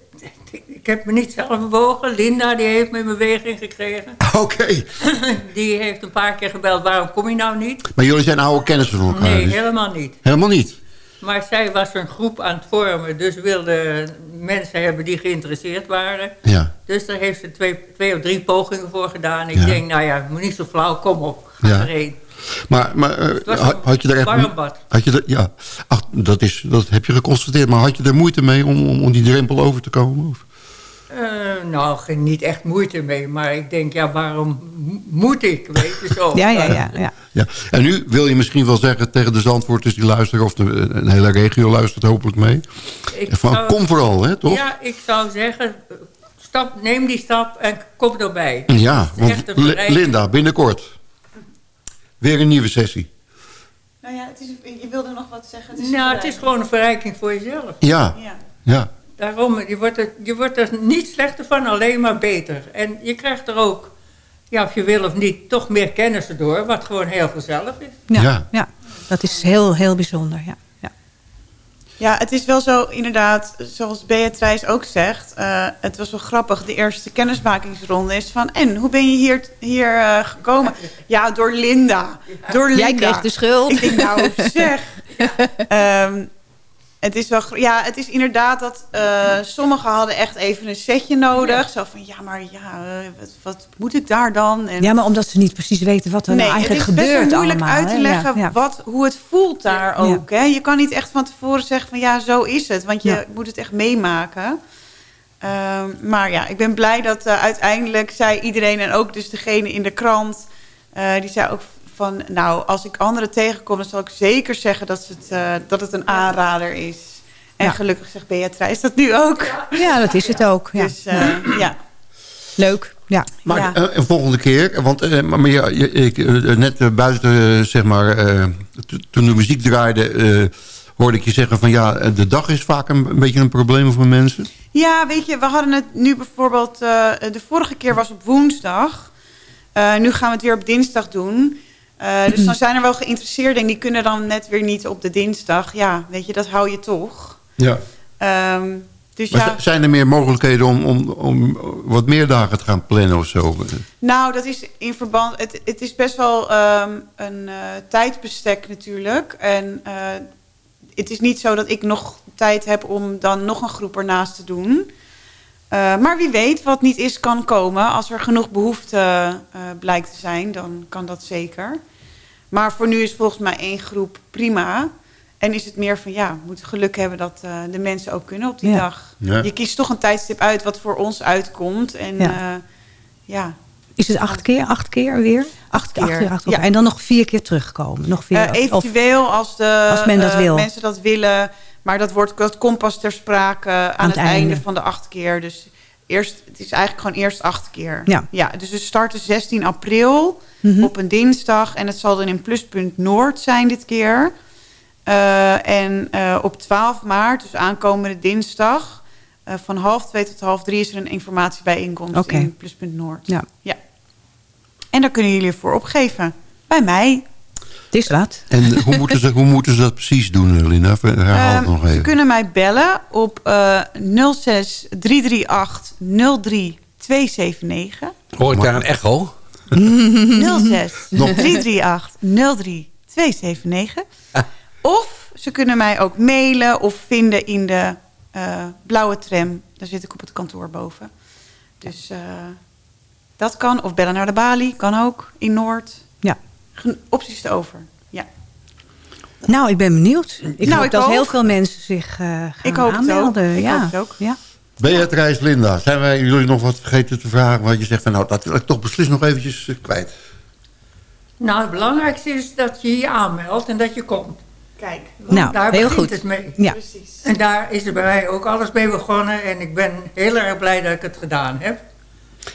heb me niet zelf bewogen. Linda die heeft me in beweging gekregen. Oké, Die heeft een paar keer gebeld, waarom kom je nou niet? maar jullie zijn oude kennissen van elkaar. Nee, dus- helemaal niet. Helemaal niet? Maar zij was een groep aan het vormen, dus wilde mensen hebben die geïnteresseerd waren. Ja. Dus daar heeft ze twee, twee of drie pogingen voor gedaan. Ik Ja. denk, nou ja, moet niet zo flauw, kom op, ga Ja. erheen. Maar, maar eh, had, je er echt... Had je er, ja, ach, dat, is, dat heb je geconstateerd. Maar had je er moeite mee om, om, om die drempel over te komen? Of? Eh, nou, geen, niet echt moeite mee. Maar ik denk, ja, waarom moet ik? Weet je zo. Ja, ja, ja. ja. Ja. En nu wil je misschien wel zeggen tegen de Zandvoorters die luisteren... of de, een hele regio luistert hopelijk mee. Ik Van, zou- kom vooral, hè, toch? Ja, ik zou zeggen, stap, neem die stap en kom erbij. Ja, want. Linda, binnenkort. Weer een nieuwe sessie. Nou ja, het is, je wilde nog wat zeggen. Het is Nou, het is gewoon een verrijking voor jezelf. Ja, Ja. ja. Daarom, je wordt, er, je wordt er niet slechter van, alleen maar beter. En je krijgt er ook, ja, of je wil of niet, toch meer kennis door, wat gewoon heel gezellig is. Ja, Ja. ja. dat is heel, heel bijzonder. Ja. Ja. Ja, het is wel zo inderdaad, zoals Beatrice ook zegt. eh, het was wel grappig, de eerste kennismakingsronde is van... en, hoe ben je hier, hier eh, gekomen? Ja, door Linda. Door Linda. Jij kreeg de schuld. Ik denk, nou zeg. Ehm, het is wel, ja, het is inderdaad dat eh, sommigen hadden echt even een setje nodig. Zo van, ja, maar ja, eh, wat, wat moet ik daar dan? En, ja, maar omdat ze niet precies weten wat er nou eigenlijk het is best gebeurt wel moeilijk allemaal. uit te leggen Ja, ja. Wat, hoe het voelt daar ook. Hè? Je kan niet echt van tevoren zeggen van ja, zo is het. Want je moet het echt meemaken. Ehm, maar ja, ik ben blij dat eh, uiteindelijk zei iedereen... en ook dus degene in de krant... die zei ook van, nou, als ik anderen tegenkom... dan zal ik zeker zeggen dat het, eh, dat het een aanrader is. En Ja. gelukkig zegt Beatrice dat nu ook. Ja, dat is het ook. Ja. Dus eh, ja. Leuk. Ja. Maar Ja. eh, een volgende keer, want eh, maar maar ja, ik, net buiten, zeg maar, eh, to- toen de muziek draaide, eh, hoorde ik je zeggen van ja, de dag is vaak een, een beetje een probleem voor mensen. Ja, weet je, we hadden het nu bijvoorbeeld... eh, de vorige keer was op woensdag. Eh, nu gaan we het weer op dinsdag doen. Eh, dus dan zijn er wel geïnteresseerden... en die kunnen dan net weer niet op de dinsdag. Ja, weet je, dat hou je toch. Ja. Ehm, dus Maar ja, zijn er meer mogelijkheden om, om, om wat meer dagen te gaan plannen of zo? nou, dat is in verband... Het, het is best wel ehm, een eh tijdbestek natuurlijk. En eh, het is niet zo dat ik nog tijd heb om dan nog een groep ernaast te doen... Uh, maar wie weet, wat niet is, kan komen. Als er genoeg behoefte uh, blijkt te zijn, dan kan dat zeker. Maar voor nu is volgens mij één groep prima. En is het meer van, ja, we moeten geluk hebben dat uh, de mensen ook kunnen op die Ja. dag. Ja. Je kiest toch een tijdstip uit wat voor ons uitkomt. En Ja. ja, ja. Is het acht keer? Acht keer weer? Acht, keer, acht keer ja. En dan nog vier keer terugkomen. Nog vier, Eh, eventueel als, de, als men dat eh, wil. mensen dat willen. Maar dat, wordt, dat komt pas ter sprake aan, het, einde. van de acht keer. Dus eerst, het is eigenlijk gewoon eerst acht keer. Ja. ja dus we starten 16 april Mhm. op een dinsdag. En het zal dan in Pluspunt Noord zijn dit keer. Eh, en eh, op 12 maart, dus aankomende dinsdag... eh, van half twee tot half drie is er een informatiebijeenkomst in Pluspunt Noord. Ja. ja. En daar kunnen jullie voor opgeven. Bij mij. Het is wat. En hoe moeten ze, hoe moeten ze dat precies doen, Linda? Herhaal het Ehm, nog Ze even. kunnen mij bellen op eh 06 338 03 279. Hoor ik daar een echo? 06 Nog. 338 03 279. Of ze kunnen mij ook mailen of vinden in de eh, blauwe tram. Daar zit ik op het kantoor boven. Dus eh, dat kan. Of bellen naar de balie, kan ook, in Noord. Ja. Opties te over. Ja. Nou, ik ben benieuwd. Ik Nou, hoop ik dat ook. heel veel mensen zich eh gaan Ik hoop het ook. aanmelden. Ik ja. hoop het ook. Ja. Beatrice, Linda, zijn wij jullie nog wat vergeten te vragen... wat je zegt van nou, dat wil ik toch beslist nog eventjes eh, kwijt. Nou, het belangrijkste is dat je je aanmeldt en dat je komt. Kijk. Nou, daar heel begint goed. het mee. Ja. Precies. En daar is er bij mij ook alles mee begonnen. En ik ben heel erg blij dat ik het gedaan heb.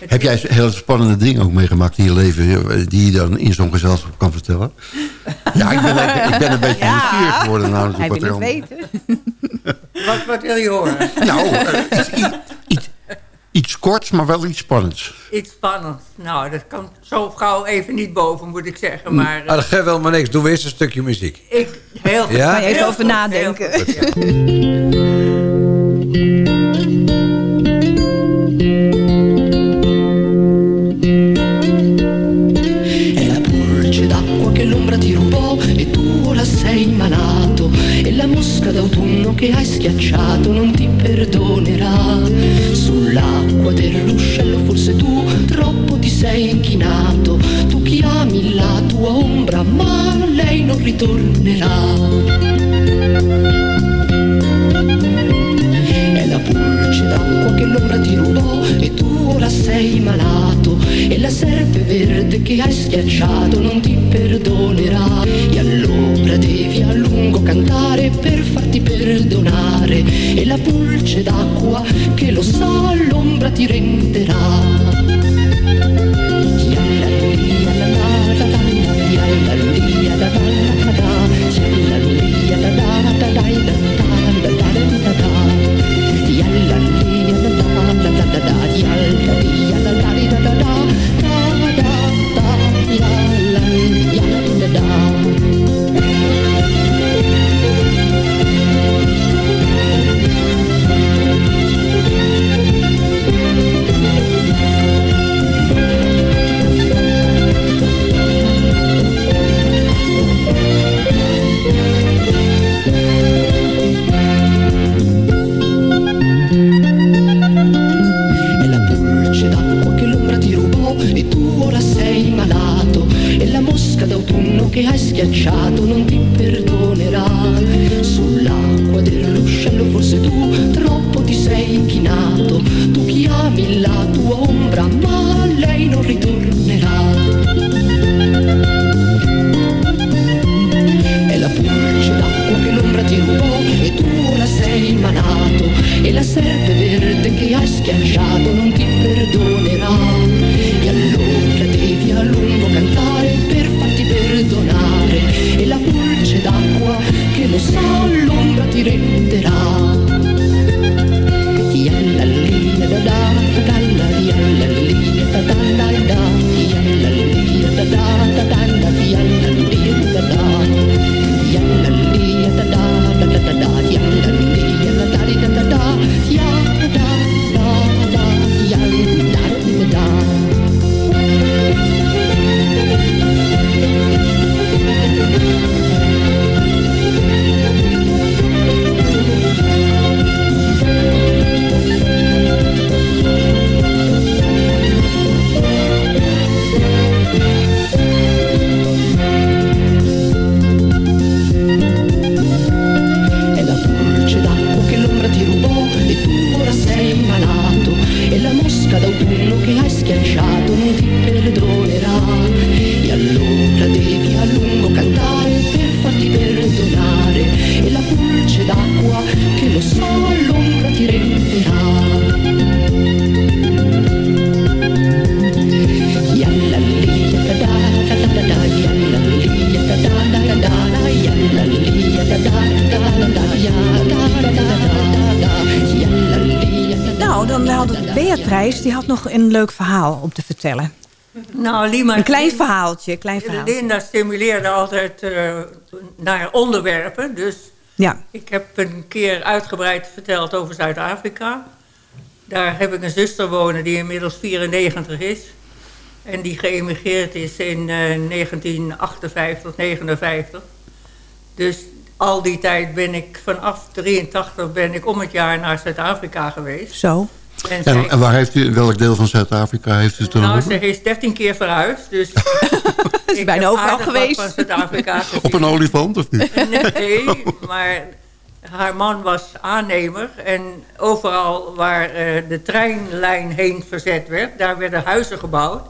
Heb jij hele spannende dingen ook meegemaakt in je leven... eh, die je dan in zo'n gezelschap kan vertellen? Ja, ik ben, ik ben een beetje Ja. nieuwsgierig geworden. Nou, Hij wat wil het weten. Wat, wat wil je horen? Nou, eh, iets, iets, iets, iets korts, maar wel iets spannends. Iets spannends. Nou, dat kan zo gauw even niet boven, moet ik zeggen. Maar Ah, eh, dat geeft wel maar niks. Doe weer eens een stukje muziek. ik, heel goed. Ja? Kan je even Heel over goed, nadenken. verhaal om te vertellen. Nou, Lima, Een klein verhaaltje, klein verhaal. Linda stimuleerde altijd eh, naar onderwerpen. Dus Ja. ik heb een keer uitgebreid verteld over Zuid-Afrika. Daar heb ik een zuster wonen die inmiddels 94 is. En die geëmigreerd is in eh, 1958, 59. Dus al die tijd ben ik, vanaf 83 ben ik om het jaar naar Zuid-Afrika geweest. Zo. En zij- En, en waar heeft u, welk deel van Zuid-Afrika heeft u het dan nou, over? ze is 13 keer verhuisd. Dus ik bijna heb overal geweest. van Zuid-Afrika. Op een olifant of niet? Nee, maar haar man was aannemer. En overal waar eh, de treinlijn heen verzet werd, daar werden huizen gebouwd.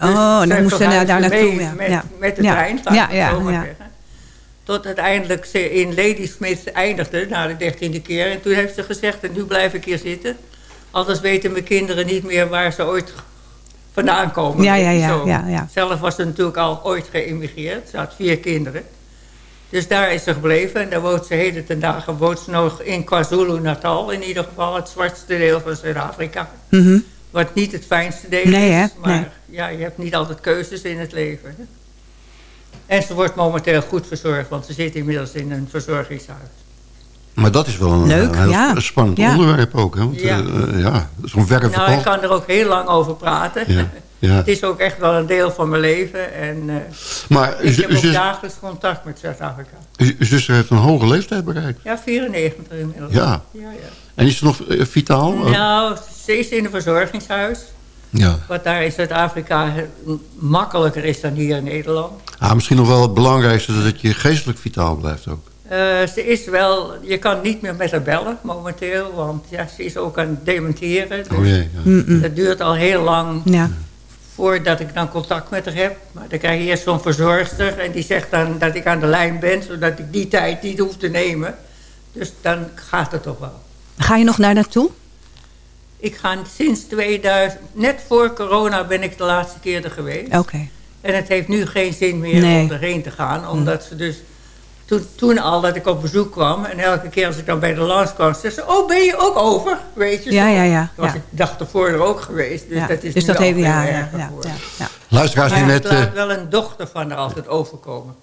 Dus Oh, dan zij moesten ze daar naartoe, mee ja. Met, Ja. met de Ja. trein, Ja, ja, zo maar ja. zeggen. Tot uiteindelijk ze in Ladysmith eindigde, na de dertiende keer. En toen heeft ze gezegd, en nu blijf ik hier zitten. Anders weten mijn kinderen niet meer waar ze ooit vandaan komen. Ja, ja, ja, ja, ja. Zelf was ze natuurlijk al ooit geïmmigreerd. Ze had vier kinderen. Dus daar is ze gebleven. En daar woont ze heden ten dagen woont ze nog in KwaZulu-Natal. In ieder geval het zwartste deel van Zuid-Afrika. Mhm. Wat niet het fijnste deel Nee, hè? is. Maar Nee. ja, je hebt niet altijd keuzes in het leven. hè. En ze wordt momenteel goed verzorgd. Want ze zit inmiddels in een verzorgingshuis. Maar dat is wel een, Leuk, heel ja. spannend Ja. onderwerp ook. Hè? Want, Ja. eh, ja, zo'n werk Nou, ik kan er ook heel lang over praten. Ja, ja. Het is ook echt wel een deel van mijn leven. En eh, Maar ik heb ook dagelijks contact met Zuid-Afrika. uw zuster heeft een hoge leeftijd bereikt. Ja, 94 inmiddels. Ja. ja, ja. En is ze nog eh, vitaal? Nou, ze is in een verzorgingshuis. Ja. Wat daar in Zuid-Afrika eh, makkelijker is dan hier in Nederland. Ah, misschien nog wel het belangrijkste dat je geestelijk vitaal blijft ook. Eh, ze is wel, je kan niet meer met haar bellen momenteel, want ja, ze is ook aan het dementeren. Dus Oh jee, ja. Mm-mm. dat duurt al heel lang Ja. voordat ik dan contact met haar heb. Maar dan krijg je eerst zo'n verzorgster en die zegt dan dat ik aan de lijn ben, zodat ik die tijd niet hoef te nemen. Dus dan gaat het toch wel. Ga je nog naar naartoe? Ik ga sinds 2000, net voor corona ben ik de laatste keer er geweest. Oké. En het heeft nu geen zin meer Nee. om erheen te gaan. Omdat ze dus... Toen, toen al dat ik op bezoek kwam. En elke keer als ik dan bij de langs kwam. Zei ze, oh ben je ook over? Weet je Ja, zo. ja, ja, Toen was ja. ik de dag ervoor er ook geweest. Dus Ja, dat is dus dat heeft- ja, ja, ja, geworden. ja, ja. Luisteraars die net... ik laat eh, wel een dochter van haar altijd overkomen.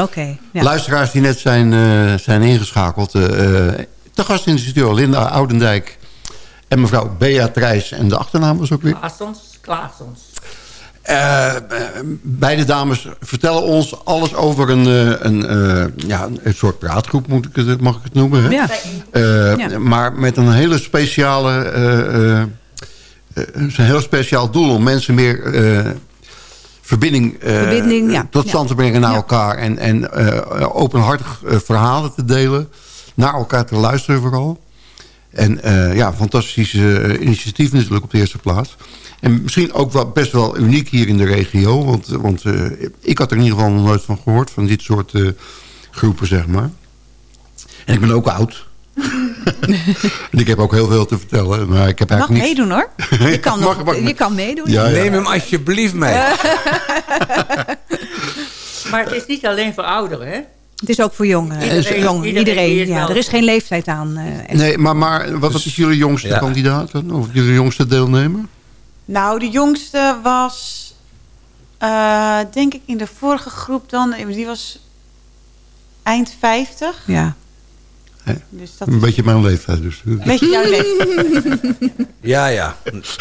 Oké. ja. Luisteraars die net zijn, eh, zijn ingeschakeld. eh eh, te gast in de studio Linda Oudendijk en mevrouw Beatrice. En de achternaam was ook weer... Klaasons, Klaasons. Eh, eh, beide dames vertellen ons alles over een, eh, een, ja, een soort praatgroep, moet ik het, mag ik het noemen. Hè? Ja. Ja. Maar met een hele speciale... een heel speciaal doel om mensen meer verbinding, Verbinding, ja. tot stand te brengen naar elkaar. En, en openhartig verhalen te delen. Naar elkaar te luisteren vooral. En eh, ja, fantastische eh, initiatief natuurlijk op de eerste plaats. En misschien ook wel best wel uniek hier in de regio. Want, want eh, ik had er in ieder geval nog nooit van gehoord. Van dit soort eh, groepen, zeg maar. En ik ben ook oud. en ik heb ook heel veel te vertellen. Maar ik heb Mag eigenlijk niet... meedoen hoor. Je kan, nog, Mag- mag- je kan meedoen. Ja, ja. Neem hem alsjeblieft mee. Maar het is niet alleen voor ouderen, hè? Het is ook voor jongeren. Iedereen- Dus jong, iedereen ja, er is geen leeftijd aan. eh. Nee, maar, maar wat, is jullie jongste Ja. kandidaat? dan? Of jullie jongste deelnemer? Nou, de jongste was, eh, denk ik, in de vorige groep dan. Die was eind 50. Ja. Dus dat Een is beetje mijn leeftijd dus. een beetje jouw leeftijd. Ja, ja.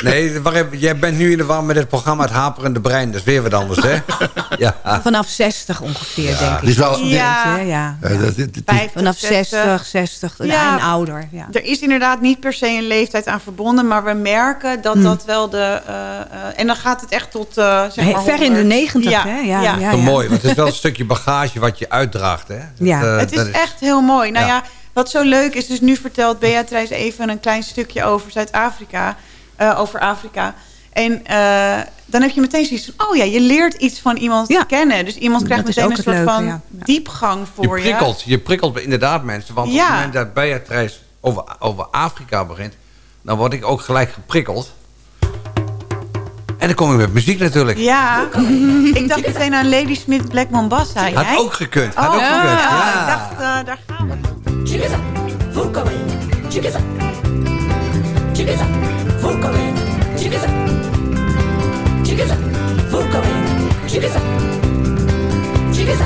Nee, waar heb- jij bent nu in de war met het programma Het Haperende Brein. Dat is weer wat anders, hè? Ja. Vanaf 60 ongeveer, denk ik. Het is wel... Ja. Ja, ja. Eh, dat- het- het is- 50, Vanaf 60, 60 Ja. en ouder. Ja. Er is inderdaad niet per se een leeftijd aan verbonden, maar we merken dat Hmm. dat wel de. eh, eh, en dan gaat het echt tot. eh, zeg Hey, maar ver in de 100. 90, Ja, hè? Ja, ja. ja, Zo ja. mooi, want het is wel een stukje bagage wat je uitdraagt, hè? Dat, Ja. eh, Het is echt heel mooi. Nou Ja. Wat zo leuk is, dus nu vertelt Beatrice even een klein stukje over Zuid-Afrika. eh, over Afrika. En eh, dan heb je meteen zoiets van, oh ja, je leert iets van iemand Ja. kennen. Dus iemand krijgt Dat meteen een soort leuke, van ja. Diepgang Je voor je. prikkelt, je prikkelt inderdaad mensen. Want op het moment dat Beatrice over, over Afrika begint... dan word ik ook gelijk geprikkeld. En dan kom ik met muziek natuurlijk. Ja, ik dacht meteen aan Lady Smith Black Mombasa. Had Jij? ook gekund. Had Oh, ook gekund. Ik dacht, eh, daar gaan we. Chigaza, Vulkawen, Chigaza, Chigaza, Vulkawen, Chigaza, Chigaza, Vulkawen, Chigaza, Chigaza,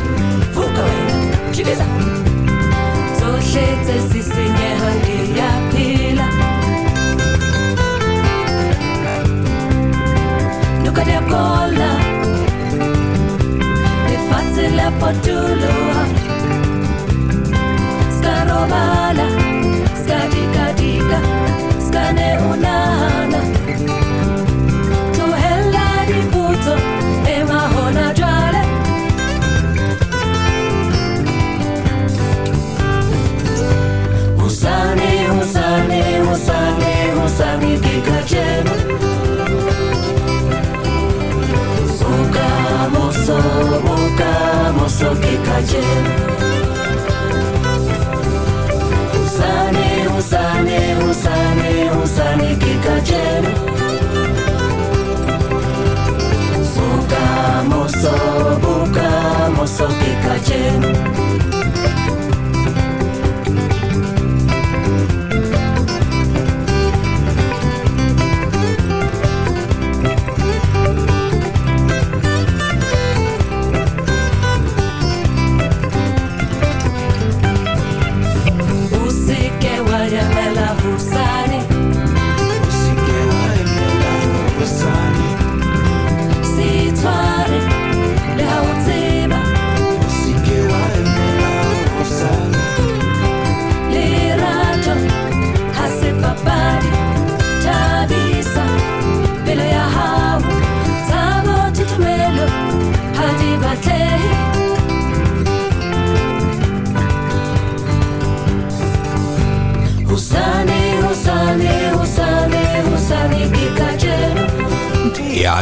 Vulkawen, Chigaza. Zohletse sisinyeha ngiyaphila Nukadyakola Lefatshe la potoloha Skarobala Skadikadika Skane unana. Tuhella diputso Emahona jwale. Husani, Husani, Husani, Husani kikachenu Muka moso, muka moso kikachenu usani usani kikachero buka moso buka moso kikachero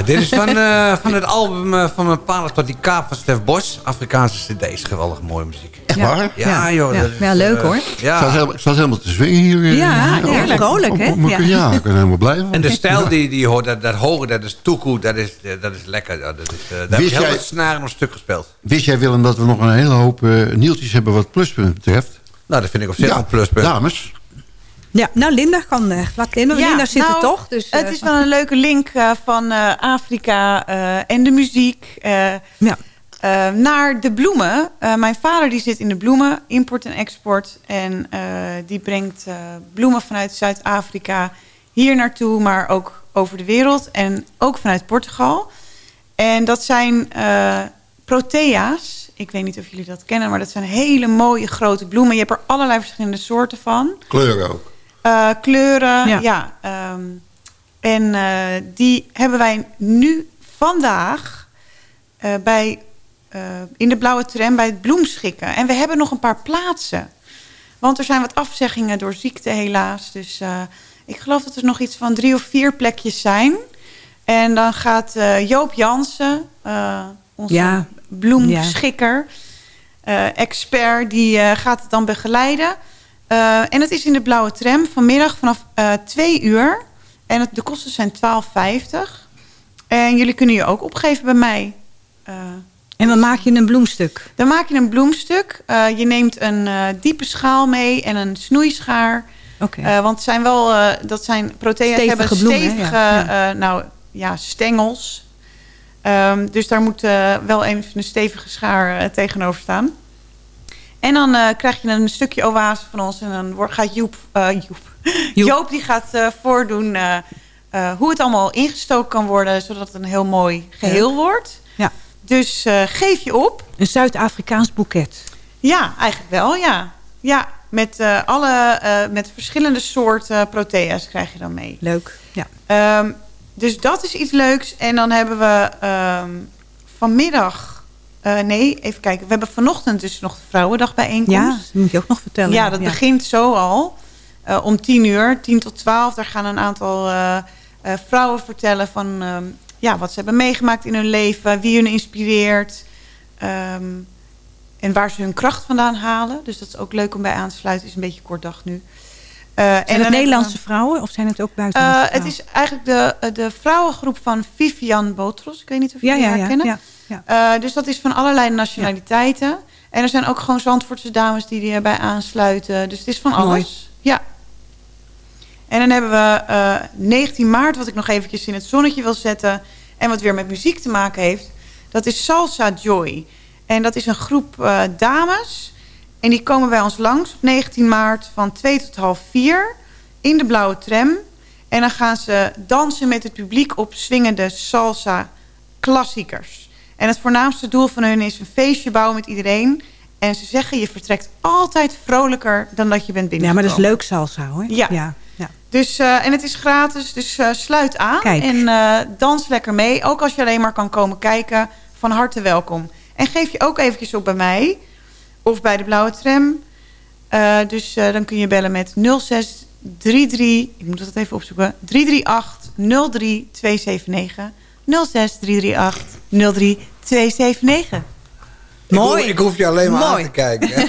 dit is van, eh, van het album eh, van mijn palen tot die kaap van Stef Bos. Afrikaanse cd's, geweldig mooie muziek. Echt waar? Ja, joh. Ja. dat is, Ja, leuk, eh, hoor. Ja. Staat helemaal, staat helemaal te zwingen hier. Ja, op- Vrolijk, hè? Ja. Ja, ik ben helemaal blij van. En de stijl die, die je hoort, dat, dat hoge, dat is toekoe, dat is, dat is lekker. Ja, dat is, eh, daar heb heel jij- wat snaren op stuk gespeeld. Wist jij Willem dat we nog een hele hoop eh nieltjes hebben wat pluspunt betreft? Nou, dat vind ik op zich Ja, een pluspunt. Dames. Ja, nou Linda kan uh, laat Linda, Linda zit er nou, toch? Dus, het eh, is wel een leuke link eh, van eh, Afrika eh, en de muziek eh, Ja. naar de bloemen. Eh, mijn vader die zit in de bloemen, import en export. En eh, die brengt eh, bloemen vanuit Zuid-Afrika hier naartoe, maar ook over de wereld. En ook vanuit Portugal. En dat zijn eh, protea's. Ik weet niet of jullie dat kennen, maar dat zijn hele mooie grote bloemen. Je hebt er allerlei verschillende soorten van. Kleuren ook. Eh, kleuren, Ja. ja. ehm, en eh, die hebben wij nu vandaag eh, bij, in de blauwe tram bij het bloemschikken. En we hebben nog een paar plaatsen. Want er zijn wat afzeggingen door ziekte helaas. Dus ik geloof dat er nog iets van drie of vier plekjes zijn. En dan gaat Joop Jansen, onze Ja. bloemschikker, expert, die gaat het dan begeleiden. Eh, en het is in de blauwe tram vanmiddag vanaf eh twee uur. En het, de kosten zijn 12,50. En jullie kunnen je ook opgeven bij mij. Eh, En dan maak je een bloemstuk. dan maak je een bloemstuk. Je neemt een diepe schaal mee en een snoeischaar. Oké. Want zijn wel, dat zijn protea's Stevige hebben bloemen, stevige Ja. nou, ja, stengels. Ehm, dus daar moet wel even een stevige schaar tegenover staan. En dan eh, krijg je een stukje oase van ons. En dan gaat Joep, eh, Joep. Joop. die gaat eh, voordoen hoe het allemaal ingestoken kan worden. Zodat het een heel mooi geheel wordt. Ja. Dus geef je op. Een Zuid-Afrikaans boeket. Ja, eigenlijk wel, ja. Ja, met, alle, met verschillende soorten protea's krijg je dan mee. Leuk. Ja. Ehm, dus dat is iets leuks. En dan hebben we ehm, vanmiddag... eh, nee, even kijken. We hebben vanochtend dus nog de Vrouwendag bijeenkomst. Ja, dat moet je ook nog vertellen. Ja, dat begint zo al. Eh, om tien uur, tien tot twaalf. Daar gaan een aantal eh, vrouwen vertellen van ehm, ja, wat ze hebben meegemaakt in hun leven. Wie hun inspireert. ehm, en waar ze hun kracht vandaan halen. Dus dat is ook leuk om bij aan te sluiten. is een beetje kort dag nu. Zijn dan het Nederlandse vrouwen of zijn het ook buitenlandse het is eigenlijk de, de vrouwengroep van Vivian Botros. Ik weet niet of jullie ja, haar ja, kennen. ja, ja. Eh, dus dat is van allerlei nationaliteiten. En er zijn ook gewoon Zandvoortse dames die erbij aansluiten. Dus het is van alles. Mooi. Ja. En dan hebben we eh, 19 maart, wat ik nog eventjes in het zonnetje wil zetten. En wat weer met muziek te maken heeft. Dat is Salsa Joy. En dat is een groep eh, dames. En die komen bij ons langs op 19 maart van 2 tot half 4 in de blauwe tram. En dan gaan ze dansen met het publiek op swingende salsa klassiekers. En het voornaamste doel van hun is een feestje bouwen met iedereen. En ze zeggen, je vertrekt altijd vrolijker dan dat je bent Ja, binnengekomen. maar dat is leuk salsa hoor. Ja. ja. ja. Dus, eh, en het is gratis, dus eh, sluit aan. Kijk. En eh, dans lekker mee. Ook als je alleen maar kan komen kijken, van harte welkom. En geef je ook eventjes op bij mij. Of bij de Blauwe Tram. Dus dan kun je bellen met 0633... Ik moet dat even opzoeken. 338 03279. 06 338 03279. Mooi. Ik hoef, ik hoef je alleen maar Mooi. aan te kijken. hè.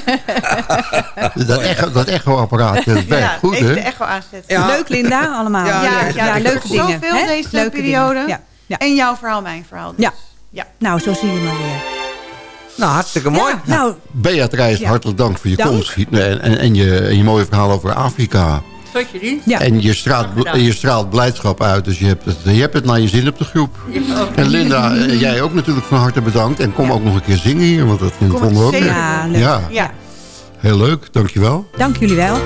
Dat, echo, dat echo-apparaat dat werkt Ja, goed, hè? de echo aanzetten. Ja. Leuk Linda, allemaal. Ja, Ja, ja, ja, ik leuke heb dingen. Zoveel hè? deze Leuke periode. dingen. Ja. Ja. En jouw verhaal, mijn verhaal. Dus. Ja. ja. Nou, zo zie je maar weer. Nou, hartstikke mooi. Ja, nou, Beatrice, Ja. hartelijk dank voor je Dank. komst. En, en, en, je, en je mooie verhaal over Afrika. Tot je dienst. Ja. En je straalt, je straalt blijdschap uit. Dus je hebt, het, je hebt het naar je zin op de groep. En Linda, eh, jij ook natuurlijk van harte bedankt. En kom ook nog een keer zingen hier. Want dat vonden we ook leuk. Ja, leuk. Ja, Ja. heel leuk. Dankjewel. dank jullie wel.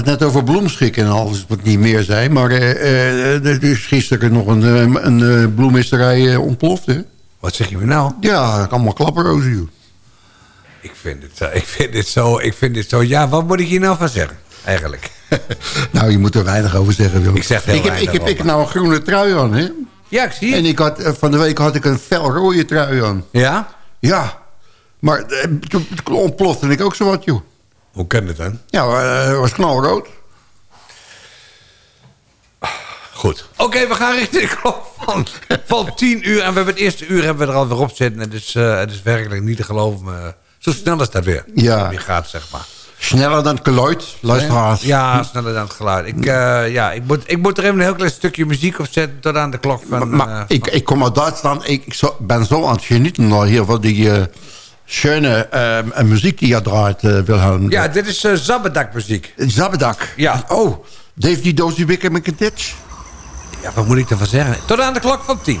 Het net over bloemschik en alles wat niet meer zijn. Maar eh, eh, er is gisteren nog een, eh, een bloemisterij ontploft, hè? Wat zeg je me nou? Ja, allemaal klapperrozen, joh. Ik vind, het, ik, vind dit zo, ik vind dit zo... Ja, wat moet ik hier nou van zeggen? Eigenlijk. Nou, je moet er weinig over zeggen, Willem. Ik zeg heel ik heb, ik heb ik nou een groene trui aan, hè? Ja, ik zie het. En ik had, van de week had ik een felrode trui aan. Ja? Ja. Maar toen ontplofte ik ook zo wat, joh. Hoe kan het dan? Ja, eh, het was knalrood. Goed. Oké, we gaan richting de klok van, van 10 uur. En we hebben het eerste uur hebben we er alweer op zitten. Het is, eh, het is werkelijk niet te geloven. Maar zo snel is dat weer. Ja. Wie gaat, zeg maar. Sneller dan het geluid, luisteraars. Ja, sneller dan het geluid. Ik, eh, ja, ik, moet, ik moet er even een heel klein stukje muziek op zetten tot aan de klok van... Maar ik, ik kom uit Duitsland. Ik, ik zo- ben zo aan het genieten nou hier van die eh schöne eh, muziek die je draait, eh, Wilhelm. ja, dit is uh, Zabbedakmuziek. Zabbedak. Ja. Oh, Dave die Dozy Wicker met een. Ja, wat moet ik ervan zeggen? Tot aan de klok van 10.